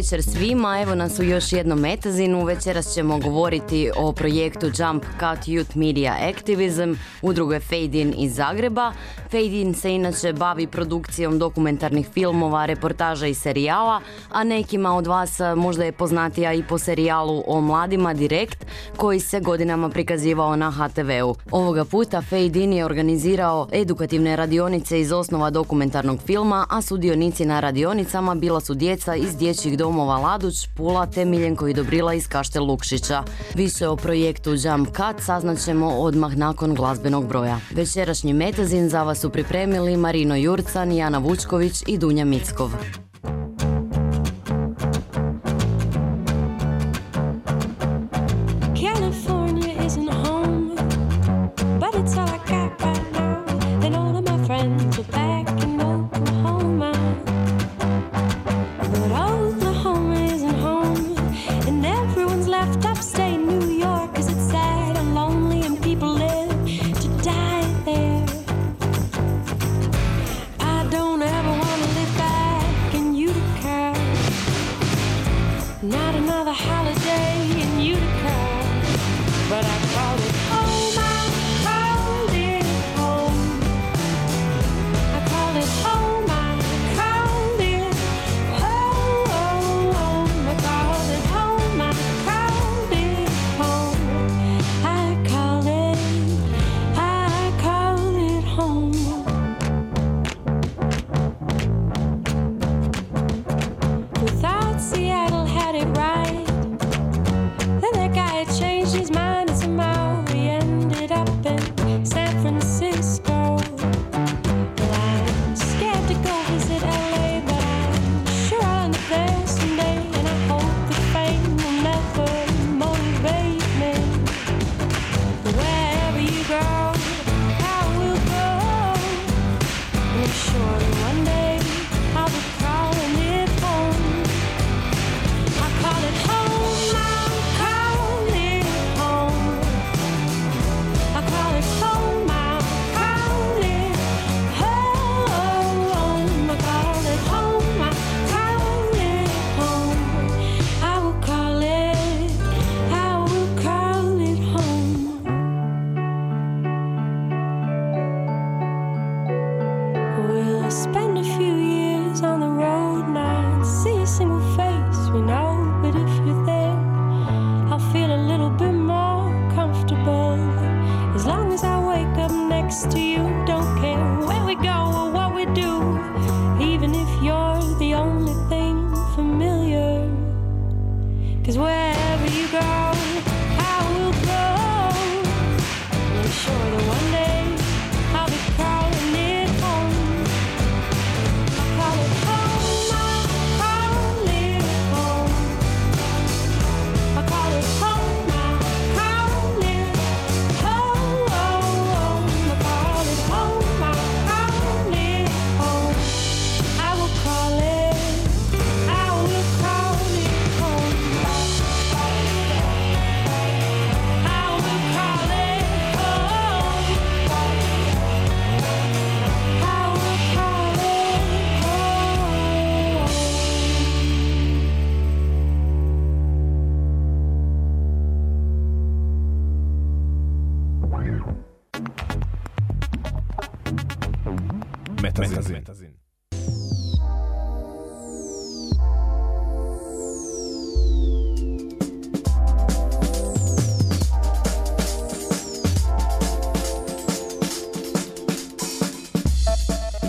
Večer svima, evo nas u još jednom metazinu. Večeras ćemo govoriti o projektu Jump Cut Youth Media Activism, udruge Fade In iz Zagreba. Fade In se inače bavi produkcijom dokumentarnih filmova, reportaža i serijala, a nekima od vas možda je poznatija i po serijalu o mladima Direkt, koji se godinama prikazivao na HTV-u. Ovoga puta Fade In je organizirao edukativne radionice iz osnova dokumentarnog filma, a sudionici na radionicama bila su djeca iz dječjih domova Laduć, Pula te Miljenko i Dobrila iz Kaštel Lukšića. Više o projektu Jump Cut saznaćemo odmah nakon glazbenog broja. Večerašnji metazin za vas su pripremili Marino Jurcan, Jana Vučković i Dunja Mickov. Metazin.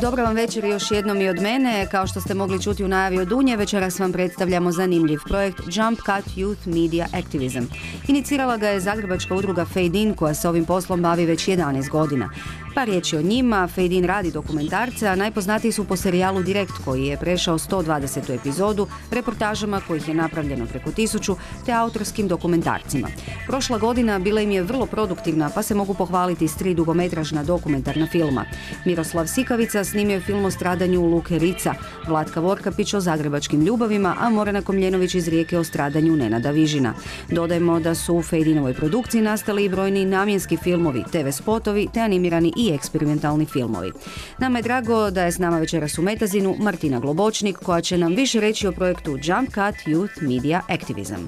Dobro vam večer još jednom i od mene. Kao što ste mogli čuti u najavi od Dunje, večeras vam predstavljamo zanimljiv projekt Jump Cut Youth Media Activism. Inicirala ga je Zagrebačka udruga Fade In koja se ovim poslom bavi već 11 godina. Pa riječ je o njima, Fade In radi dokumentarce, a najpoznatiji su po serijalu Direkt koji je prešao 120. epizodu, reportažama kojih je napravljeno preko tisuću, te autorskim dokumentarcima. Prošla godina bila im je vrlo produktivna, pa se mogu pohvaliti s tri dugometražna dokumentarna filma. Miroslav Sikavica snimio je film o stradanju Luke Rica, Vlatka Vorkapić o zagrebačkim ljubavima, a Morana Komljenović iz Rijeke o stradanju Nenada Vižina. Dodajemo da su u Fejdinovoj produkciji nastali i brojni namjenski filmovi, TV spotovi te animirani i eksperimentalni filmovi. Nama je drago da je s nama večeras u Metazinu Martina Globočnik koja će nam više reći o projektu Jump Cut Youth Media Activism.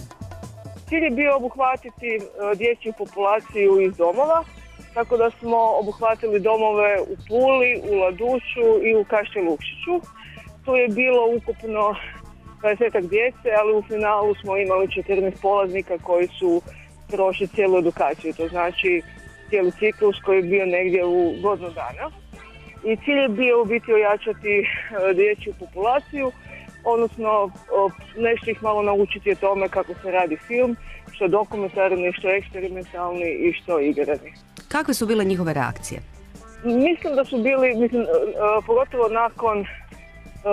Cilj je bio obuhvatiti e, dječju populaciju iz domova, tako da smo obuhvatili domove u Puli, u Laduću i u Kašće Lukšiću. Tu je bilo ukupno 20 djece, ali u finalu smo imali 14 polaznika koji su prošli cijelu edukaciju, to znači cijeli ciklus koji je bio negdje u godinu dana. I cilj je bio u biti ojačati e, dječju populaciju, odnosno nešto ih malo naučiti o tome kako se radi film, što dokumentarni, što eksperimentalni i što igrani. Kakve su bile njihove reakcije? Mislim da su bili, mislim, e, e, pogotovo nakon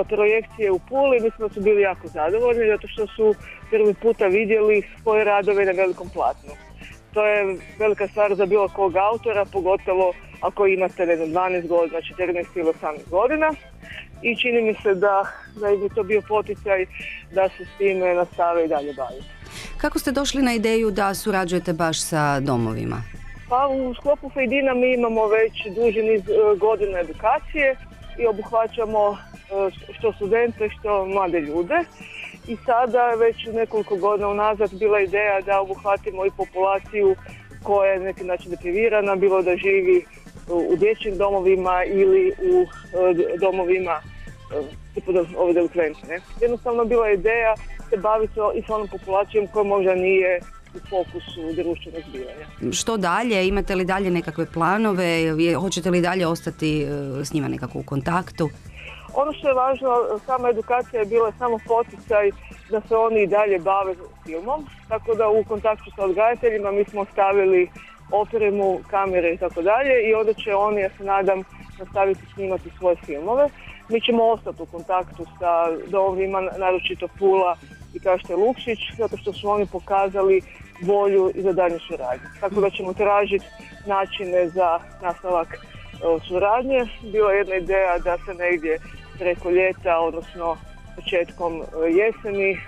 projekcije u Puli, mislim da su bili jako zadovoljni zato što su prvi puta vidjeli svoje radove na velikom platnu. To je velika stvar za bilo kog autora, pogotovo ako imate ne 12 godina, 14 ili 18 godina. I čini mi se da, da je to bio poticaj da se s time nastave i dalje baviti. Kako ste došli na ideju da surađujete baš sa domovima? Pa u sklopu Fejdina mi imamo već duži niz e, godina edukacije i obuhvaćamo e, što studente, što mlade ljude i sada već nekoliko godina unazad bila ideja da obuhvatimo i populaciju koja je neki način deprivirana, bilo da živi u dječjim domovima ili u e, domovima e, ove delikvente. Jednostavno bila ideja se baviti i s onom populacijom koja možda nije u fokusu društvenog zbivanja. Što dalje? Imate li dalje nekakve planove? Hoćete li dalje ostati e, s njima nekako u kontaktu? Ono što je važno, sama edukacija je bila samo poticaj da se oni i dalje bave filmom, tako da u kontaktu sa odgajateljima mi smo stavili opremu, kamere i tako dalje i onda će oni, ja se nadam, nastaviti snimati svoje filmove. Mi ćemo ostati u kontaktu sa domovima, naročito Pula i Kašte Lukšić, zato što su oni pokazali volju i za dalje suradnje. Tako da ćemo tražiti načine za nastavak e, suradnje. Bila je jedna ideja da se negdje preko ljeta, odnosno početkom e, jeseni,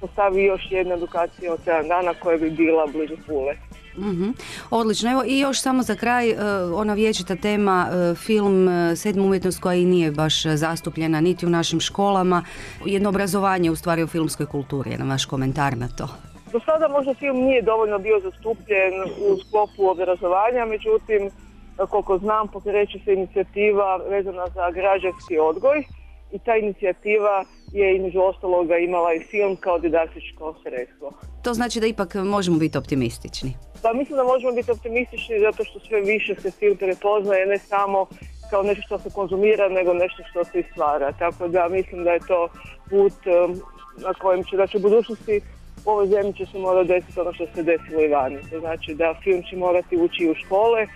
postavi još jedna edukacija od 7 dana koja bi bila blizu Pule. mm Odlično. Evo i još samo za kraj e, ona vječita tema e, film Sedma umjetnost koja i nije baš zastupljena niti u našim školama. Jedno obrazovanje u stvari u filmskoj kulturi. Jedan vaš komentar na to. Do sada možda film nije dovoljno bio zastupljen u sklopu obrazovanja, međutim koliko znam pokreće se inicijativa vezana za građanski odgoj i ta inicijativa je između ostaloga imala i film kao didaktičko sredstvo. To znači da ipak možemo biti optimistični? Pa mislim da možemo biti optimistični zato što sve više se film prepoznaje ne samo kao nešto što se konzumira, nego nešto što se stvara. Tako da mislim da je to put um, na kojem će, znači u budućnosti u ovoj zemlji će se morati desiti ono što se desilo i vani. To znači da film će morati ući u škole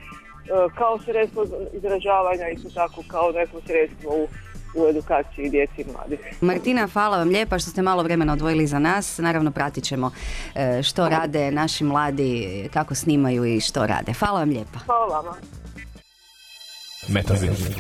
Eh, kao sredstvo izražavanja, isto tako kao neko sredstvo u u edukaciji djeci i mladih. Martina, hvala vam lijepa što ste malo vremena odvojili za nas. Naravno, pratit ćemo eh, što rade naši mladi, kako snimaju i što rade. Hvala vam lijepa. Hvala vam. Metaverse.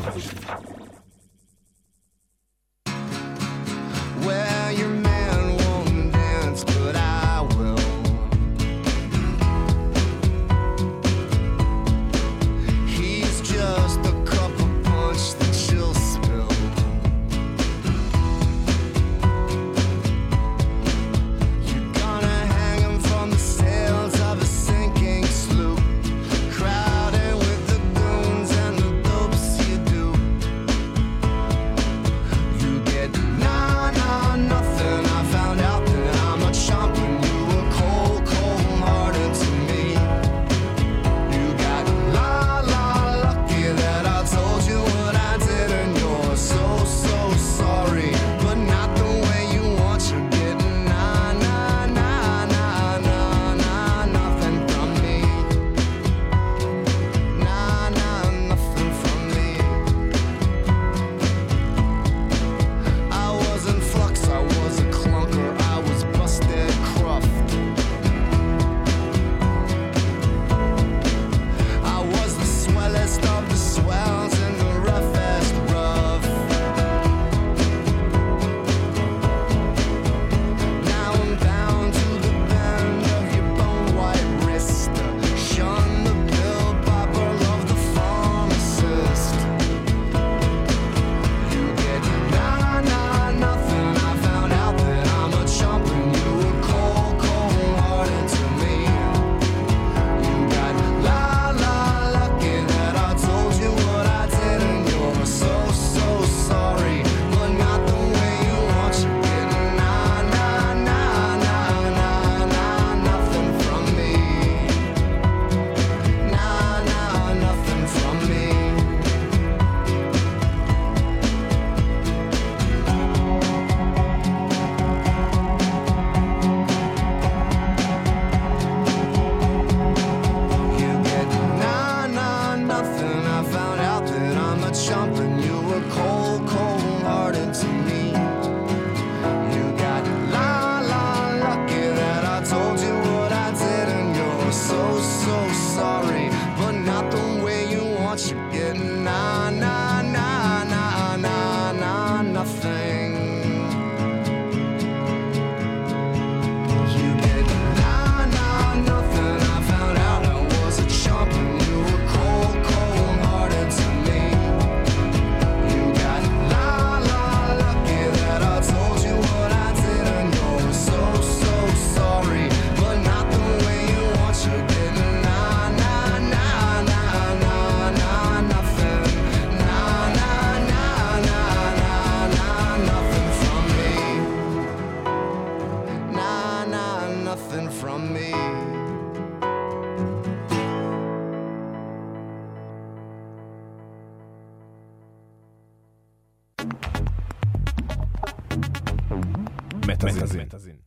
Metazin.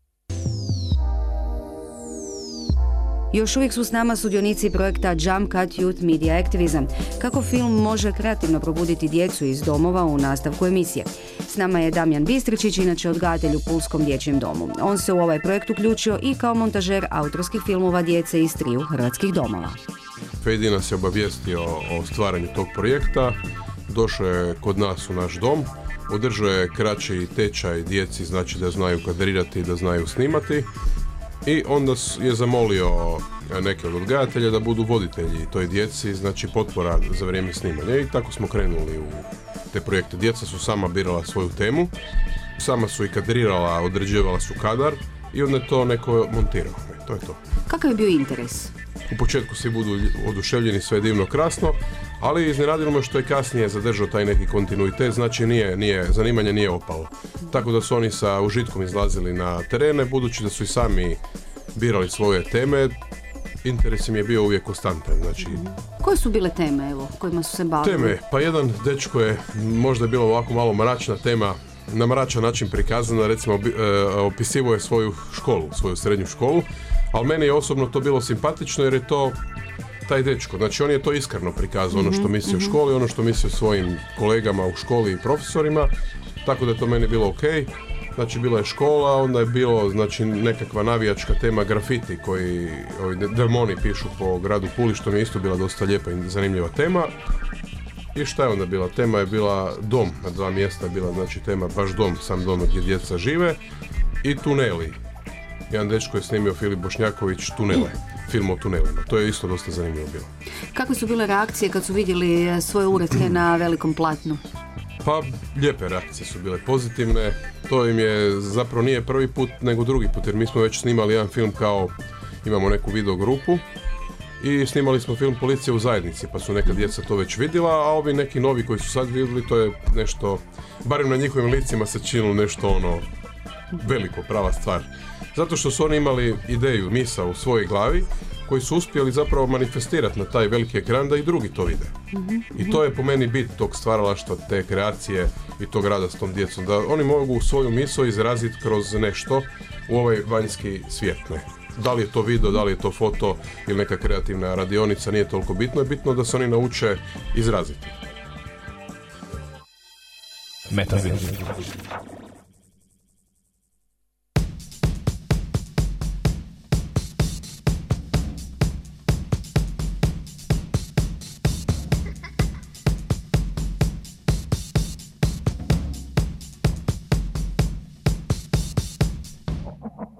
Još uvijek su s nama sudionici projekta Jump Cut Youth Media Activism. Kako film može kreativno probuditi djecu iz domova u nastavku emisije. S nama je Damjan Bistričić, inače odgajatelj u Pulskom dječjem domu. On se u ovaj projekt uključio i kao montažer autorskih filmova djece iz triju hrvatskih domova. Fejdi nas je obavijestio o stvaranju tog projekta, došao je kod nas u naš dom, održao je kraći tečaj djeci, znači da znaju kadrirati i da znaju snimati i onda je zamolio neke od odgajatelja da budu voditelji toj djeci, znači potpora za vrijeme snimanja i tako smo krenuli u te projekte. Djeca su sama birala svoju temu, sama su i kadrirala, određivala su kadar i onda je to neko montirao. E, To je to. Kakav je bio interes? U početku svi budu oduševljeni, sve divno krasno, ali iznenadilo me što je kasnije zadržao taj neki kontinuitet, znači nije, nije, zanimanje nije opalo. Tako da su oni sa užitkom izlazili na terene, budući da su i sami birali svoje teme, interes im je bio uvijek konstantan, znači Koje su bile teme evo, kojima su se bavili? Teme, pa jedan dečko je, možda je bilo ovako malo mračna tema, na mračan način prikazana, recimo e, opisivo je svoju školu, svoju srednju školu, ali meni je osobno to bilo simpatično jer je to taj dečko, znači on je to iskreno prikazao, ono što misli o školi, ono što misli o svojim kolegama u školi i profesorima, tako da je to meni bilo ok. Znači bila je škola, onda je bilo znači nekakva navijačka tema grafiti koji ovi de- demoni pišu po gradu Puli što mi je isto bila dosta lijepa i zanimljiva tema. I šta je onda bila? Tema je bila dom, na dva mjesta je bila znači tema baš dom, sam dom gdje djeca žive i tuneli. Jedan dečko je snimio Filip Bošnjaković tunele, film o tunelima. To je isto dosta zanimljivo bilo. Kakve su bile reakcije kad su vidjeli e, svoje uretke na velikom platnu? Pa lijepe reakcije su bile pozitivne. To im je zapravo nije prvi put nego drugi put jer mi smo već snimali jedan film kao imamo neku video grupu i snimali smo film Policija u zajednici pa su neka djeca to već vidjela, a ovi neki novi koji su sad vidjeli to je nešto, barem na njihovim licima se činilo nešto ono veliko, prava stvar. Zato što su oni imali ideju, misa u svojoj glavi koji su uspjeli zapravo manifestirati na taj veliki ekran da i drugi to vide. I to je po meni bit tog stvaralaštva, te kreacije i tog rada s tom djecom. Da oni mogu svoju misao izraziti kroz nešto u ovaj vanjski svijet. Ne? Da li je to video, da li je to foto ili neka kreativna radionica, nije toliko bitno. Je bitno da se oni nauče izraziti. Metazin. you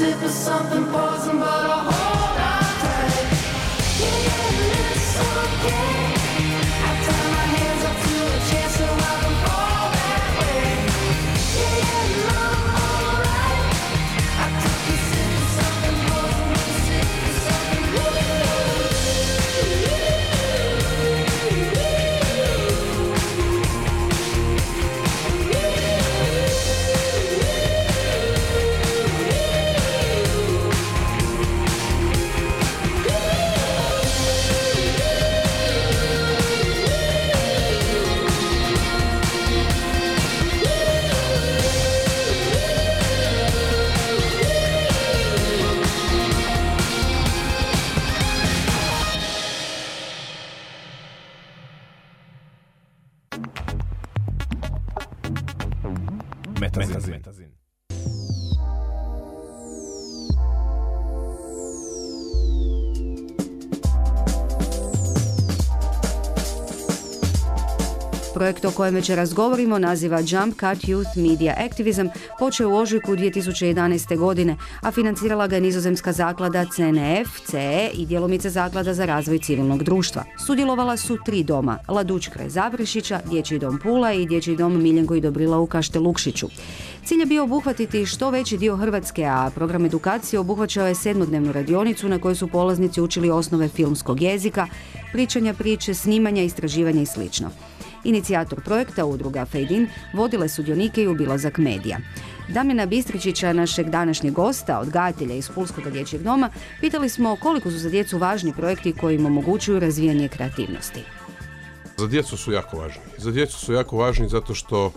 sip of something Projekt o kojem večeras govorimo naziva Jump Cut Youth Media Activism počeo u ožujku 2011. godine, a financirala ga je nizozemska zaklada CNF, CE i djelomice zaklada za razvoj civilnog društva. Sudjelovala su tri doma, Laduć kraj Zaprešića, Dječji dom Pula i Dječji dom Miljenko i Dobrila u Kaštelukšiću. Cilj je bio obuhvatiti što veći dio Hrvatske, a program edukacije obuhvaćao je sedmodnevnu radionicu na kojoj su polaznici učili osnove filmskog jezika, pričanja priče, snimanja, istraživanja i slično. Inicijator projekta udruga Fade In vodile sudionike i obilazak medija. Damjana Bistričića, našeg današnjeg gosta, odgajatelja iz Pulskog dječjeg doma, pitali smo koliko su za djecu važni projekti koji im omogućuju razvijanje kreativnosti. Za djecu su jako važni. Za djecu su jako važni zato što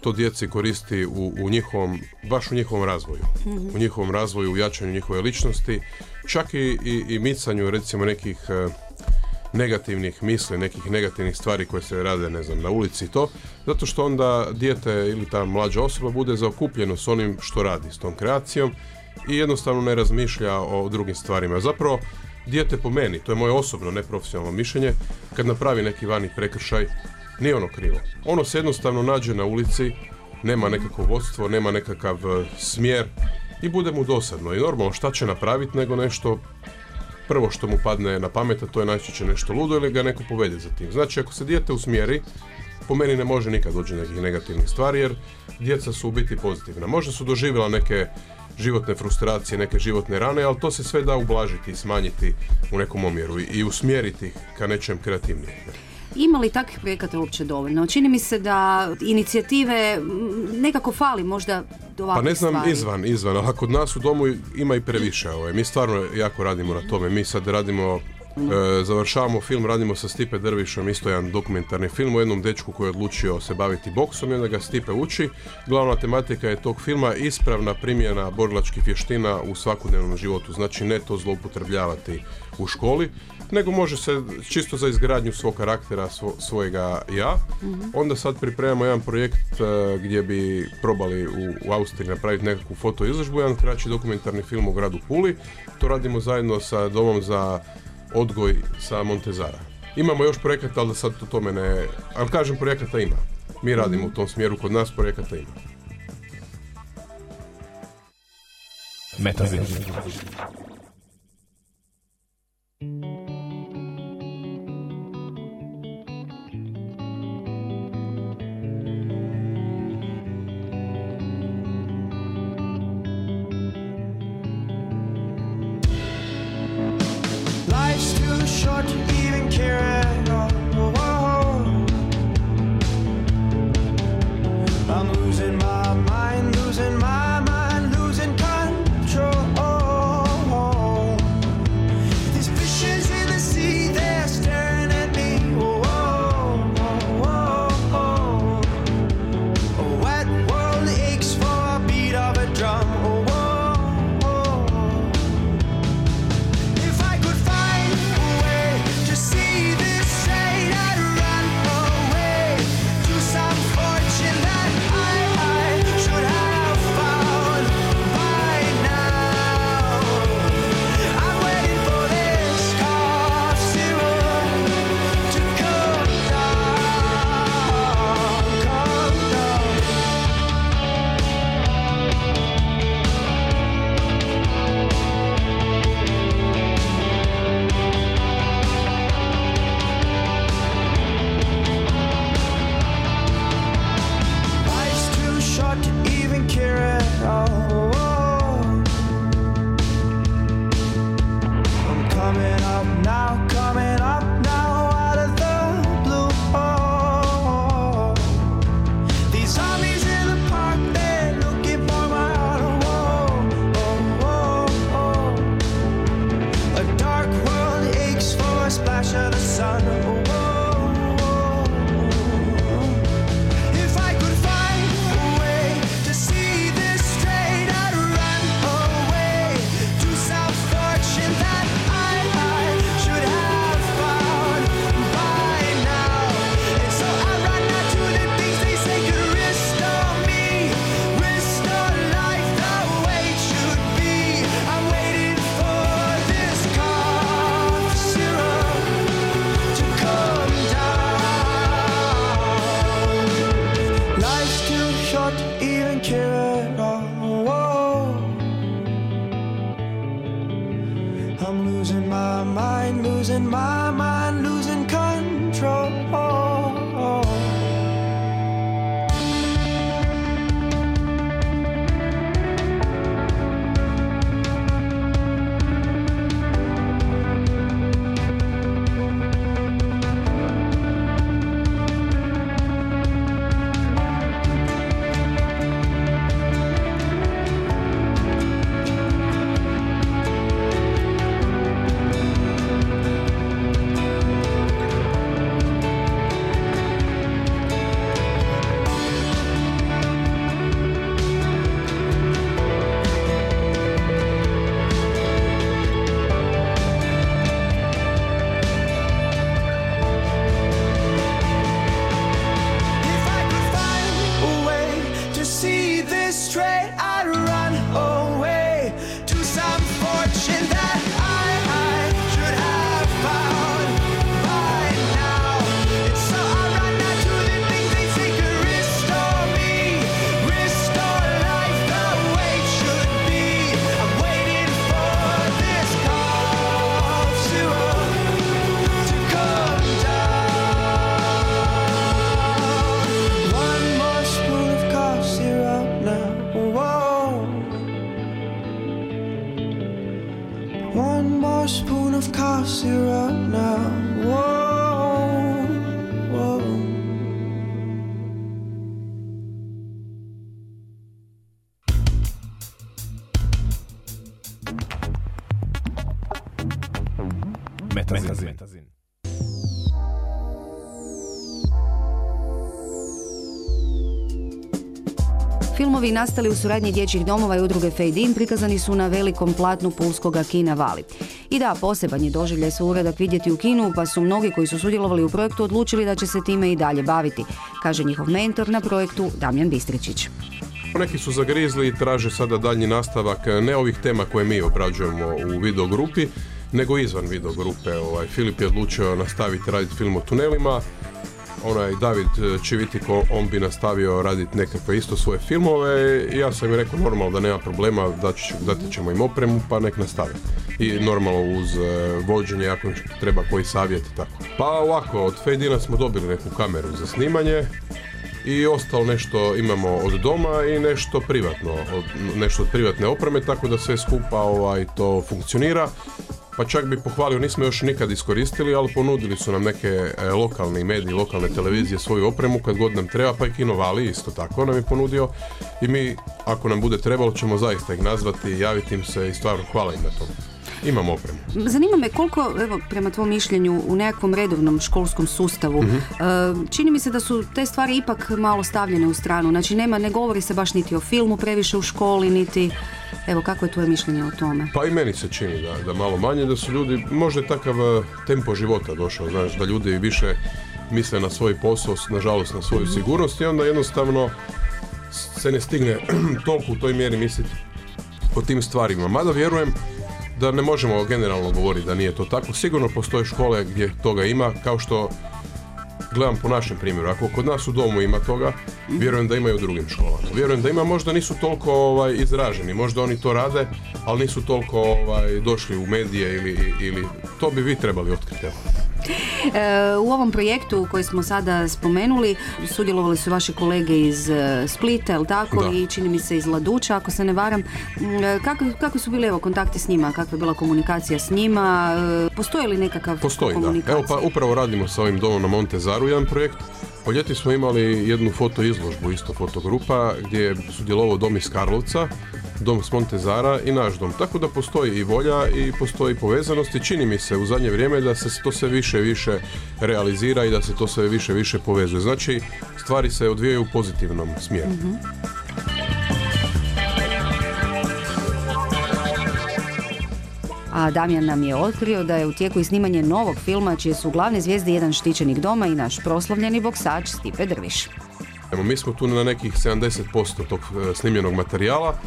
to djeci koristi u, u njihovom, baš u njihovom razvoju. U njihovom razvoju, u jačanju njihove ličnosti, čak i, i, i micanju recimo nekih e, negativnih misli, nekih negativnih stvari koje se rade, ne znam, na ulici i to, zato što onda dijete ili ta mlađa osoba bude zaokupljeno s onim što radi, s tom kreacijom i jednostavno ne razmišlja o drugim stvarima. Zapravo, dijete po meni, to je moje osobno neprofesionalno mišljenje, kad napravi neki vani prekršaj, nije ono krivo. Ono se jednostavno nađe na ulici, nema nekakvo vodstvo, nema nekakav e, smjer i bude mu dosadno. I normalno šta će napraviti nego nešto prvo što mu padne na pamet, a to je najčešće nešto ludo ili ga neko povede za tim. Znači, ako se dijete usmjeri, po meni ne može nikad doći do nekih negativnih stvari, jer djeca su u biti pozitivna. Možda su doživjela neke životne frustracije, neke životne rane, ali to se sve da ublažiti i smanjiti u nekom omjeru i, usmjeriti ka nečem kreativnijem. Ima li takvih projekata uopće dovoljno? Čini mi se da inicijative nekako fali možda do Pa ne znam stvari. izvan, izvan, ali kod nas u domu ima i previše. Ovaj. Mi stvarno jako radimo na tome. Mi sad radimo, e, završavamo film, radimo sa Stipe Drvišom, isto jedan dokumentarni film o jednom dečku koji je odlučio se baviti boksom i onda ga Stipe uči. Glavna tematika je tog filma ispravna primjena borilačkih vještina u svakodnevnom životu. Znači ne to zloupotrebljavati u školi, nego može se čisto za izgradnju svog karaktera, svo- svojega ja. Onda sad pripremamo jedan projekt e, gdje bi probali u, u Austriji napraviti nekakvu fotoizložbu, jedan kraći dokumentarni film o gradu Puli. To radimo zajedno sa domom za odgoj sa Montezara. Imamo još projekata, ali sad o tome ne... Ali kažem, projekata ima. Mi radimo u tom smjeru, kod nas projekata ima. Metazin. Filmovi nastali u suradnji dječjih domova i udruge Fade In prikazani su na velikom platnu pulskoga kina Vali. I da, poseban je doživljaj se uradak vidjeti u kinu, pa su mnogi koji su sudjelovali u projektu odlučili da će se time i dalje baviti, kaže njihov mentor na projektu Damjan Bistričić. Neki su zagrizli i traže sada daljnji nastavak ne ovih tema koje mi obrađujemo u video grupi, nego izvan video grupe. Ovaj, Filip je odlučio nastaviti raditi film o tunelima, onaj David e, Čivitiko, on bi nastavio raditi nekakve isto svoje filmove i ja sam im rekao normalno da nema problema, dati, ćemo im opremu pa nek nastave. I normalno uz e, vođenje ako treba koji savjet i tako. Pa ovako, od Fejdina smo dobili neku kameru za snimanje i ostalo nešto imamo od doma i nešto privatno, nešto od privatne opreme, tako da sve skupa ovaj, to funkcionira. Pa čak bi pohvalio, nismo još nikad iskoristili, ali ponudili su nam neke e, lokalni mediji, lokalne televizije svoju opremu kad god nam treba, pa i Kino Vali isto tako nam je ponudio. I mi, ako nam bude trebalo, ćemo zaista ih nazvati, javiti im se i stvarno hvala im na tom. Imamo opremu. Zanima me koliko, evo, prema tvom mišljenju, u nekakvom redovnom školskom sustavu, Mhm. e, čini mi se da su te stvari ipak malo stavljene u stranu. Znači, nema, ne govori se baš niti o filmu previše u školi, niti... Evo, kako je tvoje mišljenje o tome? Pa i meni se čini da, da malo manje, da su ljudi, možda je takav e, tempo života došao, znaš, da ljudi više misle na svoj posao, nažalost na svoju sigurnost i onda jednostavno se ne stigne toliko u toj mjeri misliti o tim stvarima. Mada vjerujem da ne možemo generalno govoriti da nije to tako. Sigurno postoje škole gdje toga ima, kao što gledam po našem primjeru. Ako kod nas u domu ima toga, vjerujem da ima i u drugim školama. Vjerujem da ima, možda nisu toliko ovaj, izraženi, možda oni to rade, ali nisu toliko ovaj, došli u medije ili, ili to bi vi trebali otkriti. E, u ovom projektu koji smo sada spomenuli sudjelovali su vaši kolege iz e, Splita, jel tako, Da. i čini mi se iz Laduća, ako se ne varam. M, e, Kakvi, kakvi su bili evo kontakti s njima, kakva je bila komunikacija s njima, E, postoji li nekakav Postoji, da. komunikacija? Evo pa upravo radimo sa ovim domom na Montezaru jedan projekt. Po ljeti smo imali jednu foto izložbu, isto fotogrupa, gdje je sudjelovao dom iz Karlovca, dom s Montezara i naš dom. Tako da postoji i volja i postoji povezanost i čini mi se u zadnje vrijeme da se to sve više i više realizira i da se to sve više i više povezuje. Znači, stvari se odvijaju u pozitivnom smjeru. A Damjan nam je otkrio da je u tijeku i snimanje novog filma čije su glavne zvijezde jedan štićenik doma i naš proslavljeni boksač Stipe Drviš. Evo, mi smo tu na nekih 70% tog e, snimljenog materijala,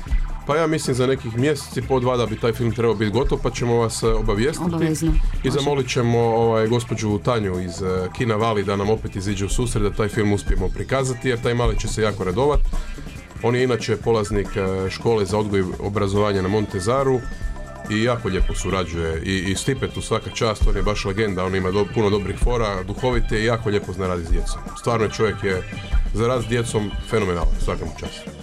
pa ja mislim za nekih mjeseci po dva da bi taj film trebao biti gotov, pa ćemo vas e, obavijestiti. Obavezno. I zamolit ćemo ovaj, gospođu Tanju iz e, Kina Vali da nam opet iziđe u susret da taj film uspijemo prikazati, jer taj mali će se jako radovat. On je inače polaznik e, škole za odgoj i obrazovanje na Montezaru i jako lijepo surađuje i, i Stipe tu svaka čast, on je baš legenda, on ima do- puno dobrih fora, duhovite i jako lijepo zna raditi s djecom. Stvarno čovjek je za rad s djecom fenomenalan, svaka mu čast.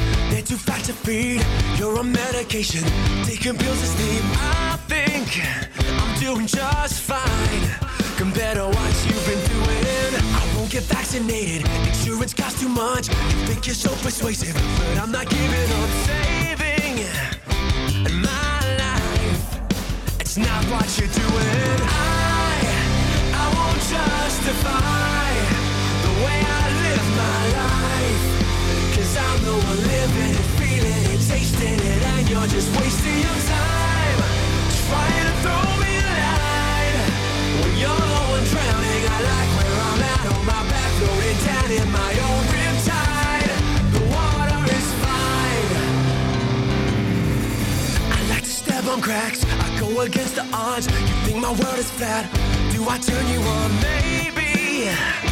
feed. You're on medication, taking pills to sleep. I think I'm doing just fine compared to what you've been doing. I won't get vaccinated, insurance costs too much. You think you're so persuasive, but I'm not giving up saving my life. It's not what you're doing. I, I won't justify the way I live my life. Cause I'm the one living it, tasting it, and you're just wasting your time. Trying to throw me a line. When you're the one drowning, I like where I'm at on my back, floating down in my own riptide. The water is fine. I like to step on cracks. I go against the odds. You think my world is flat? Do I turn you on? Maybe.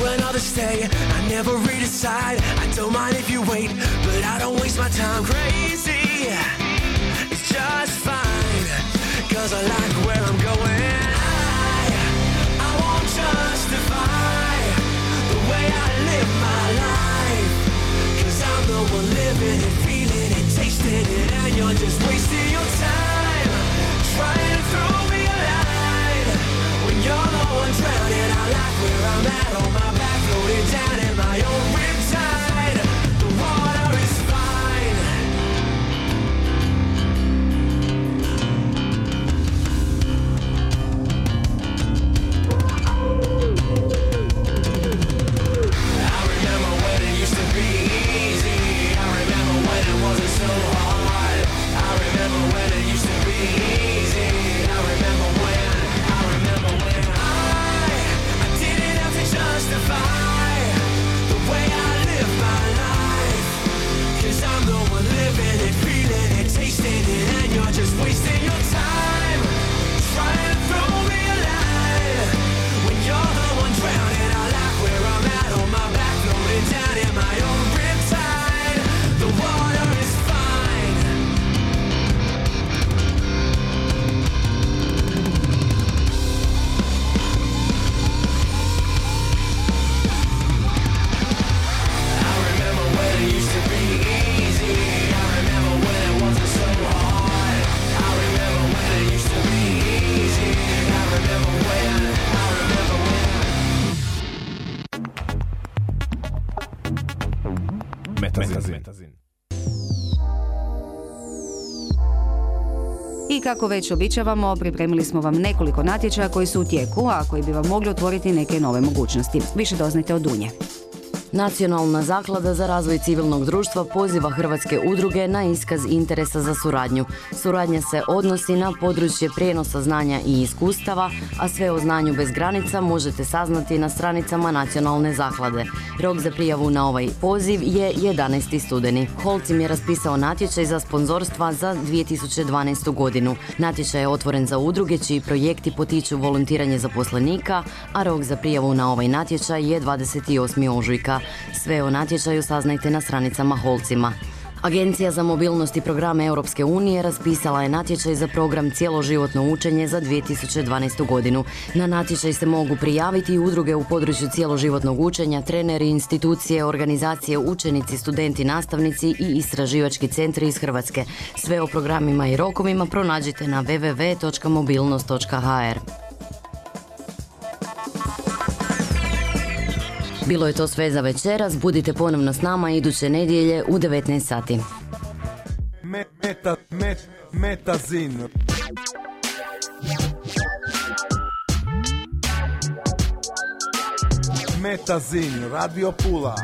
When others stay. I never redecide. I don't mind if you wait, but I don't waste my time. Crazy it's just fine. Cause I like where I'm going. I, I won't justify the way I live my life. Cause I'm the one living it, feeling it, tasting it, and you're just wasting your time. Trying to throw me a line. When you're the one I like where I'm at on my back, floating down in my own riptide. Kako već običavamo, pripremili smo vam nekoliko natječaja koji su u tijeku, a koji bi vam mogli otvoriti neke nove mogućnosti. Više doznajte od Dunje. Nacionalna zaklada za razvoj civilnog društva poziva hrvatske udruge na iskaz interesa za suradnju. Suradnja se odnosi na područje prijenosa znanja i iskustava, a sve o znanju bez granica možete saznati na stranicama Nacionalne zaklade. Rok za prijavu na ovaj poziv je 11. studeni. Holcim je raspisao natječaj za sponzorstva za 2012. godinu. Natječaj je otvoren za udruge čiji projekti potiču volontiranje zaposlenika, a rok za prijavu na ovaj natječaj je 28. ožujka. Sve o natječaju saznajte na stranicama Holcima. Agencija za mobilnost i programe Europske unije raspisala je natječaj za program Cjeloživotno učenje za 2012. godinu. Na natječaj se mogu prijaviti udruge u području cjeloživotnog učenja, treneri, institucije, organizacije, učenici, studenti, nastavnici i istraživački centri iz Hrvatske. Sve o programima i rokovima pronađite na www.mobilnost.hr. Bilo je to sve za večeras, budite ponovno s nama iduće nedjelje u 19 sati. Met, meta, met, metazin. Metazin, Radio Pula,